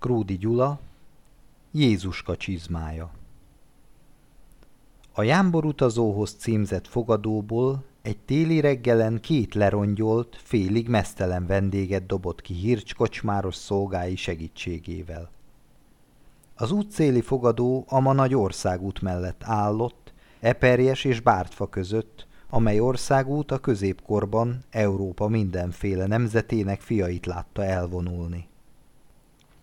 Kródi Gyula, Jézuska csizmája A Jámbor utazóhoz címzett fogadóból egy téli reggelen két lerongyolt, félig mesztelen vendéget dobott ki hírcskocsmáros szolgái segítségével. Az útszéli fogadó a ma nagy országút mellett állott, Eperjes és Bártfa között, amely országút a középkorban Európa mindenféle nemzetének fiait látta elvonulni.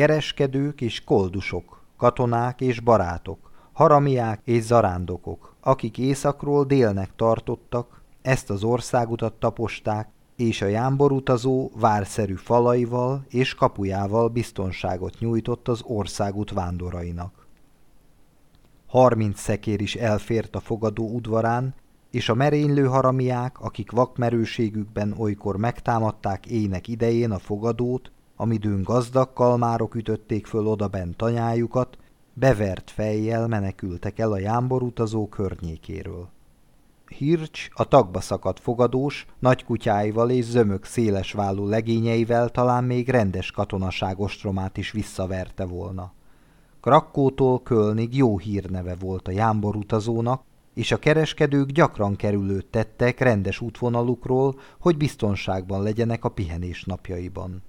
Kereskedők és koldusok, katonák és barátok, haramiák és zarándokok, akik északról délnek tartottak, ezt az országutat taposták, és a jámbor utazó várszerű falaival és kapujával biztonságot nyújtott az országút vándorainak. Harminc szekér is elfért a fogadó udvarán, és a merénylő haramiák, akik vakmerőségükben olykor megtámadták ének idején a fogadót, amidőn gazdag kalmárok ütötték föl odabent tanyájukat, bevert fejjel menekültek el a jámbor utazó környékéről. Hircs a tagba szakadt fogadós, nagy kutyáival és zömök széles vállú legényeivel talán még rendes katonaság ostromát is visszaverte volna. Krakkótól Kölnig jó hírneve volt a jámbor utazónak, és a kereskedők gyakran kerülőt tettek rendes útvonalukról, hogy biztonságban legyenek a pihenés napjaiban.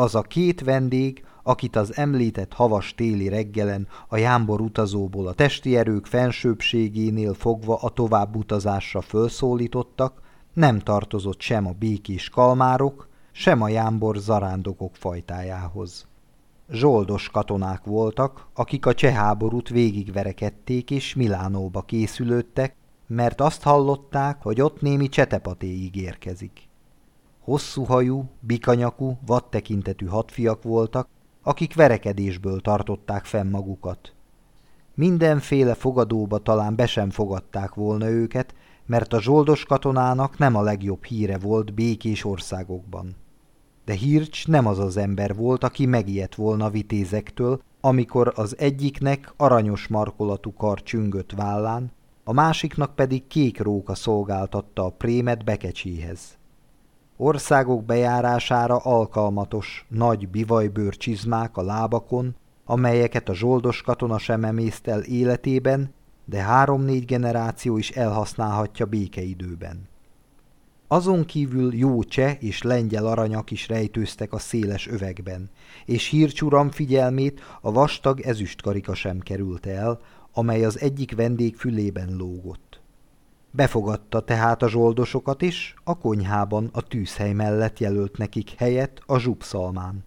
Az a két vendég, akit az említett havas téli reggelen a jámbor utazóból a testi erők fensőbségénél fogva a tovább utazásra fölszólítottak, nem tartozott sem a békés kalmárok, sem a jámbor zarándokok fajtájához. Zsoldos katonák voltak, akik a cseh háborút végigverekedték és Milánóba készülődtek, mert azt hallották, hogy ott némi csetepaté ígérkezik. Hosszú hajú, bikanyakú, vadtekintetű hadfiak voltak, akik verekedésből tartották fenn magukat. Mindenféle fogadóba talán be sem fogadták volna őket, mert a zsoldos katonának nem a legjobb híre volt békés országokban. De Hircs nem az az ember volt, aki megijedt volna vitézektől, amikor az egyiknek aranyos markolatú kar csüngött vállán, a másiknak pedig kék róka szolgáltatta a prémet bekecséhez. Országok bejárására alkalmatos, nagy bivajbőr csizmák a lábakon, amelyeket a zsoldos katona sem emészt el életében, de három-négy generáció is elhasználhatja békeidőben. Azon kívül jó cseh és lengyel aranyak is rejtőztek a széles övegben, és hírcsuram figyelmét a vastag ezüstkarika sem került el, amely az egyik vendég fülében lógott. Befogadta tehát a zsoldosokat is, a konyhában a tűzhely mellett jelölt nekik helyet a zsupszalmán.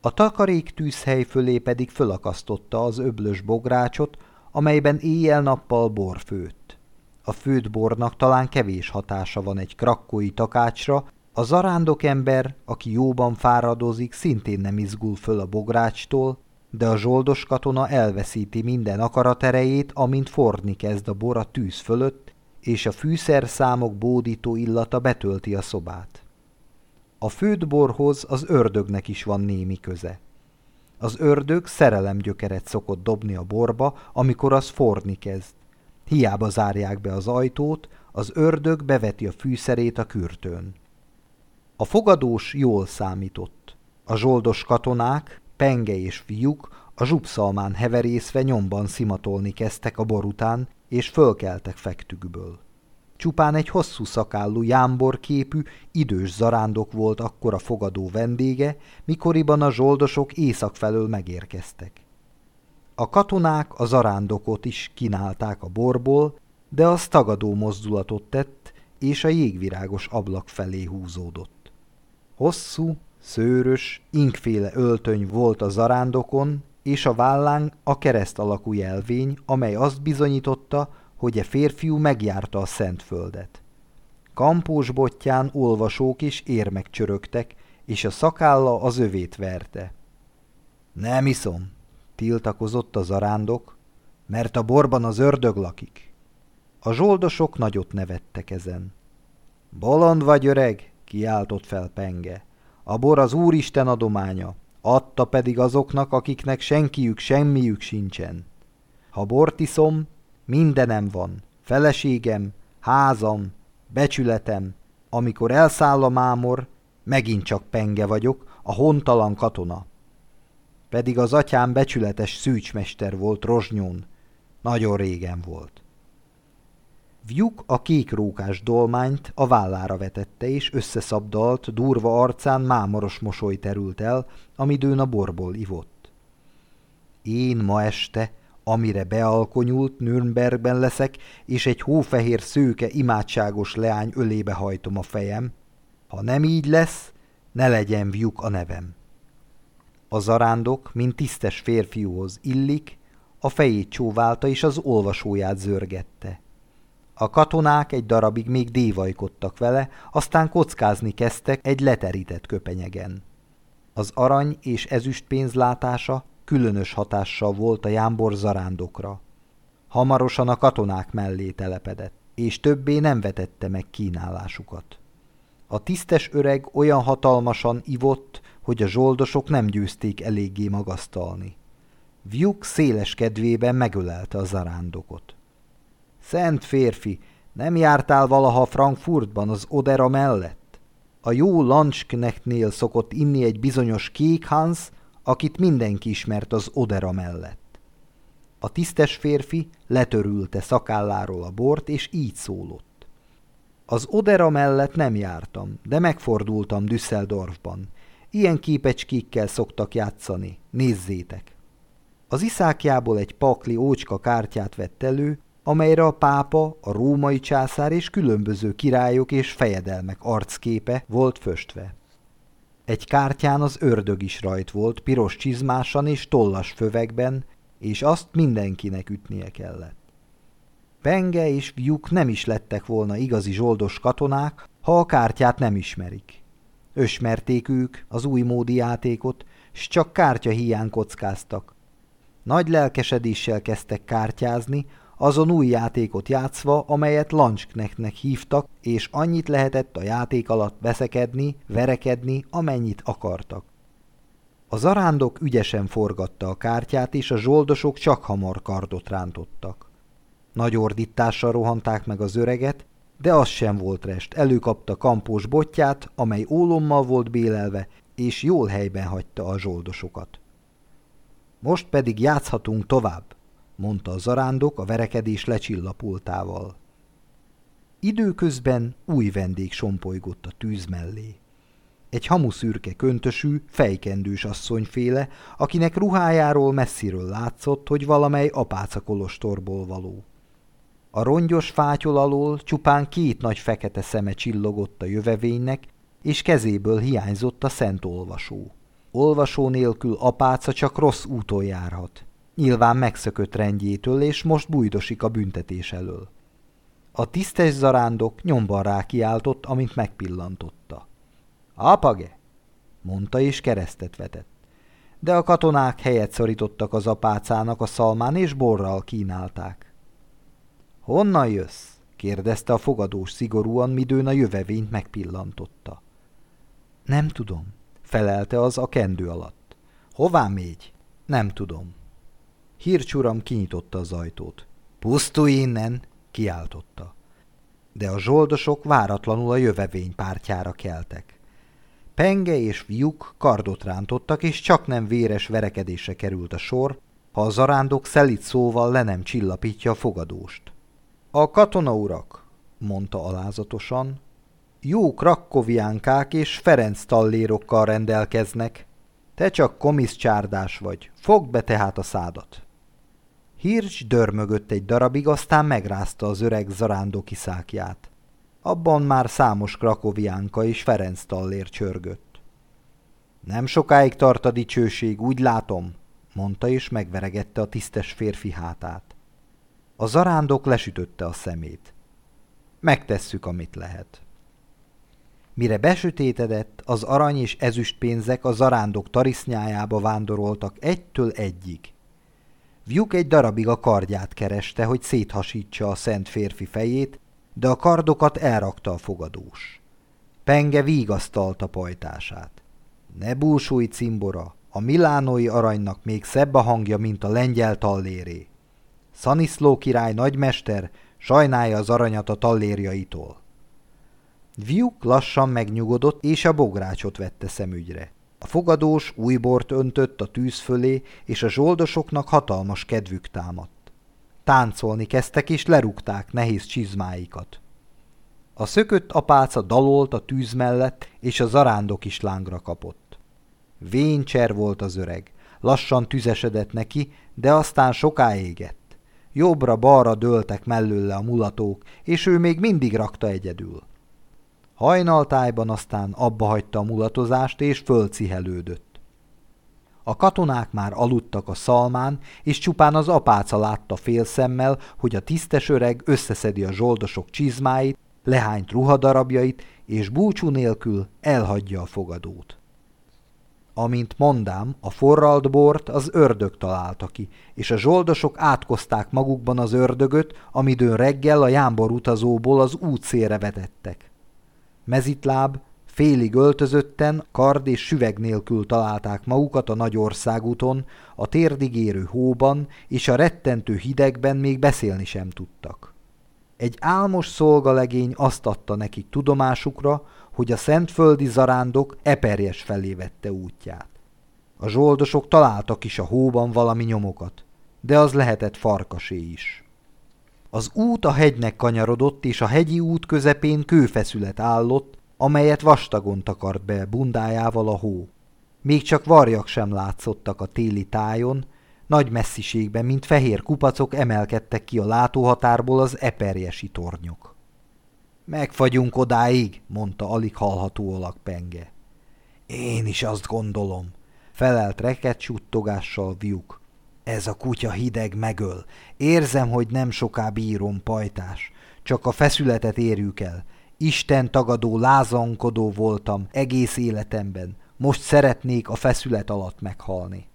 A takarék tűzhely fölé pedig fölakasztotta az öblös bográcsot, amelyben éjjel-nappal bor főtt. A főtt bornak talán kevés hatása van egy krakkói takácsra, a zarándok ember, aki jóban fáradozik, szintén nem izgul föl a bográcstól, de a zsoldos katona elveszíti minden akaraterejét, amint forni kezd a bor a tűz fölött, és a fűszerszámok bódító illata betölti a szobát. A főtt borhoz az ördögnek is van némi köze. Az ördög szerelemgyökeret szokott dobni a borba, amikor az forni kezd. Hiába zárják be az ajtót, az ördög beveti a fűszerét a kürtőn. A fogadós jól számított. A zsoldos katonák, penge és fiúk a zsupszalmán heverészve nyomban szimatolni kezdtek a bor után, és fölkeltek fektükből. Csupán egy hosszú szakállú jámbor képű, idős zarándok volt akkor a fogadó vendége, mikoriban a zsoldosok észak felől megérkeztek. A katonák a zarándokot is kínálták a borból, de az tagadó mozdulatot tett, és a jégvirágos ablak felé húzódott. Hosszú, szőrös, inkféle öltöny volt a zarándokon, és a vállán a kereszt alakú jelvény, amely azt bizonyította, hogy a férfiú megjárta a Szentföldet. Kampós botján olvasók és érmek csörögtek, és a szakálla az övét verte. Nem iszom, tiltakozott a zarándok, mert a borban az ördög lakik. A zsoldosok nagyot nevettek ezen. Bolond vagy öreg, kiáltott fel Penge. A bor az Úristen adománya, adta pedig azoknak, akiknek senkiük, semmiük sincsen. Ha bort iszom, mindenem van, feleségem, házam, becsületem, amikor elszáll a mámor, megint csak penge vagyok, a hontalan katona. pedig az atyám becsületes szűcsmester volt Rozsnyón. Nagyon régen volt. Vjuk a kékrókás dolmányt a vállára vetette, és összeszabdalt, durva arcán mámoros mosoly terült el, amidőn a borból ivott. Én ma este, amire bealkonyult, Nürnbergben leszek, és egy hófehér szőke imádságos leány ölébe hajtom a fejem. Ha nem így lesz, ne legyen Vjuk a nevem. A zarándok, mint tisztes férfiúhoz illik, a fejét csóválta és az olvasóját zörgette. A katonák egy darabig még dévajkodtak vele, aztán kockázni kezdtek egy leterített köpenyegen. Az arany és ezüst pénzlátása különös hatással volt a jámbor zarándokra. Hamarosan a katonák mellé telepedett, és többé nem vetette meg kínálásukat. A tisztes öreg olyan hatalmasan ivott, hogy a zsoldosok nem győzték eléggé magasztalni. Vjuk széles kedvében megölelte a zarándokot. Szent férfi, nem jártál valaha Frankfurtban az Odera mellett? A jó Lansknechtnél szokott inni egy bizonyos kék Hans, akit mindenki ismert az Odera mellett. A tisztes férfi letörülte szakálláról a bort, és így szólott. Az Odera mellett nem jártam, de megfordultam Düsseldorfban. Ilyen képecskékkel szoktak játszani, nézzétek! Az iszákjából egy pakli ócska kártyát vett elő, amelyre a pápa, a római császár és különböző királyok és fejedelmek arcképe volt föstve. Egy kártyán az ördög is rajt volt, piros csizmásan és tollas fövegben, és azt mindenkinek ütnie kellett. Penge és Vjuk nem is lettek volna igazi zsoldos katonák, ha a kártyát nem ismerik. Ösmerték ők az új módi játékot, s csak kártya hiány kockáztak. Nagy lelkesedéssel kezdtek kártyázni, azon új játékot játszva, amelyet Lansknechtnek hívtak, és annyit lehetett a játék alatt beszekedni, verekedni, amennyit akartak. A zarándok ügyesen forgatta a kártyát, és a zsoldosok csak hamar kardot rántottak. Nagy ordítással rohanták meg az öreget, de az sem volt rest. Előkapta kampós botját, amely ólommal volt bélelve, és jól helyben hagyta a zsoldosokat. Most pedig játszhatunk tovább, mondta a zarándok a verekedés lecsillapultával. Időközben új vendég sompolygott a tűz mellé. Egy hamuszürke köntösű, fejkendős asszonyféle, akinek ruhájáról messziről látszott, hogy valamely apácakolostorból való. A rongyos fátyol alól csupán két nagy fekete szeme csillogott a jövevénynek, és kezéből hiányzott a szent olvasó. Olvasó nélkül apáca csak rossz úton járhat. Nyilván megszökött rendjétől, és most bújdosik a büntetés elől. A tisztes zarándok nyomban rákiáltott, amint megpillantotta. Apage! mondta, és keresztet vetett. De a katonák helyet szorítottak az apácának a szalmán, és borral kínálták. Honnan jössz? kérdezte a fogadós szigorúan, midőn a jövevényt megpillantotta. Nem tudom, felelte az a kendő alatt. Hová mégy? Nem tudom. Hírcsuram kinyitotta az ajtót. Pusztulj innen! kiáltotta. De a zsoldosok váratlanul a jövevény pártjára keltek. Penge és Viuk kardot rántottak, és csak nem véres verekedésre került a sor, ha a zarándok szelit szóval le nem csillapítja a fogadóst. A katonaurak, mondta alázatosan, jó krakkoviánkák és Ferenc tallérokkal rendelkeznek. Te csak komiszcsárdás vagy, fogd be tehát a szádat. Hirsch dörmögött egy darabig, aztán megrázta az öreg zarándoki szákját. Abban már számos krakoviánka és Ferenc tallér csörgött. Nem sokáig tart a dicsőség, úgy látom, mondta és megveregette a tisztes férfi hátát. A zarándok lesütötte a szemét. Megtesszük, amit lehet. Mire besötétedett, az arany és ezüst pénzek a zarándok tarisznyájába vándoroltak egytől egyig. Vjuk egy darabig a kardját kereste, hogy széthasítsa a szent férfi fejét, de a kardokat elrakta a fogadós. Penge vígasztalta pajtását. Ne búsulj, cimbora, a milánói aranynak még szebb a hangja, mint a lengyel talléré. Szaniszló király nagymester sajnálja az aranyat a tallérjaitól. Viuk lassan megnyugodott, és a bográcsot vette szemügyre. A fogadós új bort öntött a tűz fölé, és a zsoldosoknak hatalmas kedvük támadt. Táncolni kezdtek, és lerúgták nehéz csizmáikat. A szökött apáca dalolt a tűz mellett, és a zarándok is lángra kapott. Véncser volt az öreg. Lassan tüzesedett neki, de aztán soká égett. Jobbra-balra dőltek mellőle a mulatók, és ő még mindig rakta egyedül. Hajnaltájban aztán abba hagyta a mulatozást, és fölcihelődött. A katonák már aludtak a szalmán, és csupán az apáca látta félszemmel, hogy a tisztes öreg összeszedi a zsoldosok csizmáit, lehányt ruhadarabjait, és búcsú nélkül elhagyja a fogadót. Amint mondám, a forralt bort az ördög találta ki, és a zsoldosok átkozták magukban az ördögöt, amidőn reggel a jámbor utazóból az útszélre vetettek. Mezitláb, félig öltözötten, kard és süveg nélkül találták magukat a nagy országúton, a térdigérő hóban és a rettentő hidegben még beszélni sem tudtak. Egy álmos szolgalegény azt adta nekik tudomásukra, hogy a szentföldi zarándok eperjes felé vette útját. A zsoldosok találtak is a hóban valami nyomokat, de az lehetett farkasé is. Az út a hegynek kanyarodott, és a hegyi út közepén kőfeszület állott, amelyet vastagon takart be bundájával a hó. Még csak varjak sem látszottak a téli tájon, nagy messziségben, mint fehér kupacok emelkedtek ki a látóhatárból az eperjesi tornyok. Megfagyunk odáig, mondta alig hallható alakpenge. Én is azt gondolom, felelt reket suttogással viuk. Ez a kutya hideg megöl. Érzem, hogy nem soká bírom, pajtás. Csak a feszületet érjük el. Isten tagadó, lázankodó voltam egész életemben. Most szeretnék a feszület alatt meghalni.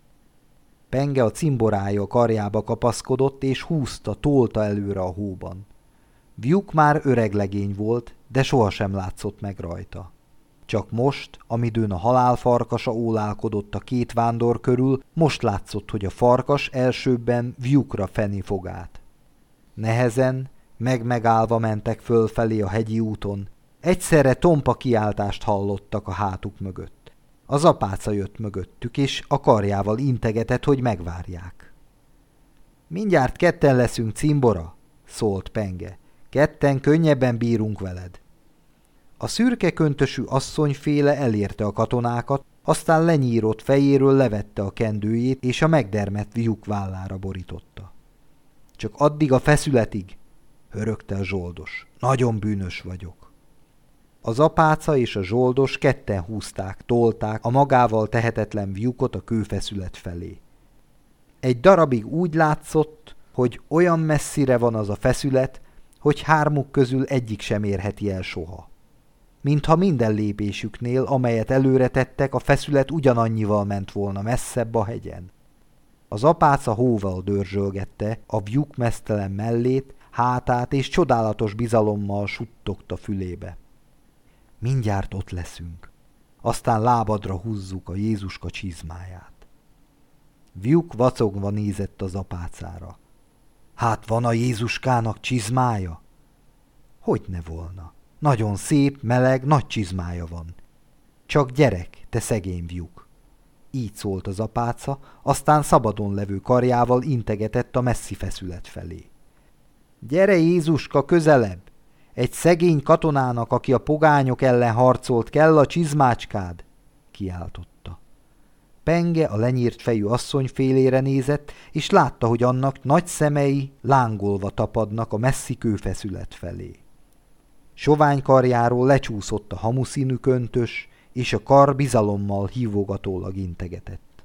Penge a cimborája karjába kapaszkodott, és húzta, tolta előre a hóban. Viuk már öreg legény volt, de sohasem látszott meg rajta. Csak most, amidőn a halál farkasa ólálkodott a két vándor körül, most látszott, hogy a farkas elsőbben Viukra feni fogát. Nehezen, meg-megállva mentek fölfelé a hegyi úton. Egyszerre tompa kiáltást hallottak a hátuk mögött. Az apáca jött mögöttük, és a karjával integetett, hogy megvárják. Mindjárt ketten leszünk, cimbora, szólt Penge. Ketten könnyebben bírunk veled. A szürke köntösű asszonyféle elérte a katonákat, aztán lenyírott fejéről levette a kendőjét, és a megdermett lyuk vállára borította. Csak addig a feszületig, hörögte a zsoldos. Nagyon bűnös vagyok. Az apáca és a zsoldos ketten húzták, tolták a magával tehetetlen viukot a kőfeszület felé. Egy darabig úgy látszott, hogy olyan messzire van az a feszület, hogy hármuk közül egyik sem érheti el soha. Mintha minden lépésüknél, amelyet előre tettek, a feszület ugyanannyival ment volna messzebb a hegyen. Az apáca hóval dörzsölgette a vyuk mesztelen mellét, hátát és csodálatos bizalommal suttogta fülébe. Mindjárt ott leszünk. Aztán lábadra húzzuk a Jézuska csizmáját. Vyuk vacogva nézett az apácára. Hát van a Jézuskának csizmája? Hogy ne volna? Nagyon szép, meleg, nagy csizmája van. Csak gyerek, te szegény vyuk. Így szólt az apáca, aztán szabadon levő karjával integetett a messzi feszület felé. Gyere Jézuska közelebb! Egy szegény katonának, aki a pogányok ellen harcolt, kell a csizmácskád! kiáltotta. Penge a lenyírt fejű asszony félére nézett, és látta, hogy annak nagy szemei lángolva tapadnak a messzi kőfeszület felé. Sovány karjáról lecsúszott a hamuszínű köntös, és a kar bizalommal hívogatólag integetett.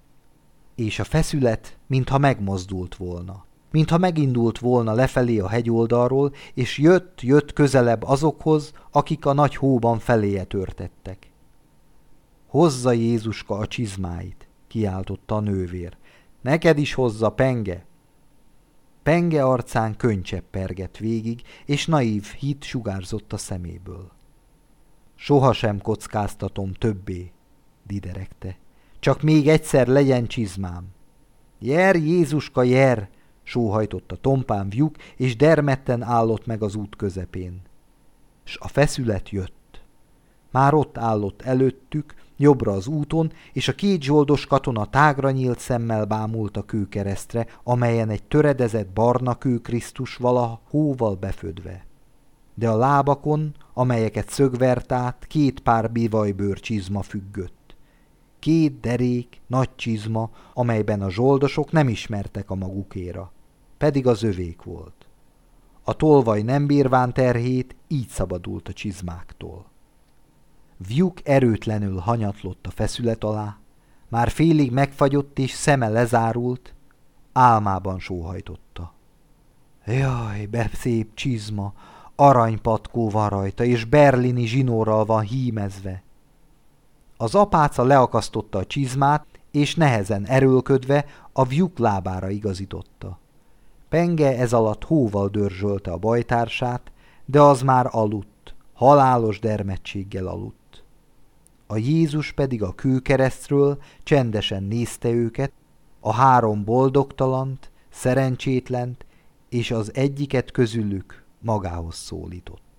És a feszület, mintha megmozdult volna mintha megindult volna lefelé a hegyoldalról, és jött-jött közelebb azokhoz, akik a nagy hóban feléje törtettek. Hozza Jézuska a csizmáit, kiáltotta a nővér. Neked is hozza, penge! Penge arcán könycsepp pergett végig, és naív hit sugárzott a szeméből. Soha sem kockáztatom többé, diderekte. Csak még egyszer legyen csizmám. Jer, Jézuska, jer! sóhajtott a tompán vyuk, és dermetten állott meg az út közepén. S a feszület jött. Már ott állott előttük, jobbra az úton, és a két zsoldos katona tágra nyílt szemmel bámult a kőkeresztre, amelyen egy töredezett barna kő Krisztus vala hóval befödve. De a lábakon, amelyeket szögvert át, két pár bivajbőr csizma függött. Két derék, nagy csizma, amelyben a zsoldosok nem ismertek a magukéra, pedig az övék volt. A tolvaj nem bírván terhét, így szabadult a csizmáktól. Vjuk erőtlenül hanyatlott a feszület alá, már félig megfagyott és szeme lezárult, álmában sóhajtotta. Jaj, be szép csizma, aranypatkó van rajta, és berlini zsinórral van hímezve. Az apáca leakasztotta a csizmát, és nehezen erőlködve a vjuk lábára igazította. Penge ez alatt hóval dörzsölte a bajtársát, de az már aludt, halálos dermedtséggel aludt. A Jézus pedig a kőkeresztről csendesen nézte őket, a három boldogtalant, szerencsétlent, és az egyiket közülük magához szólított.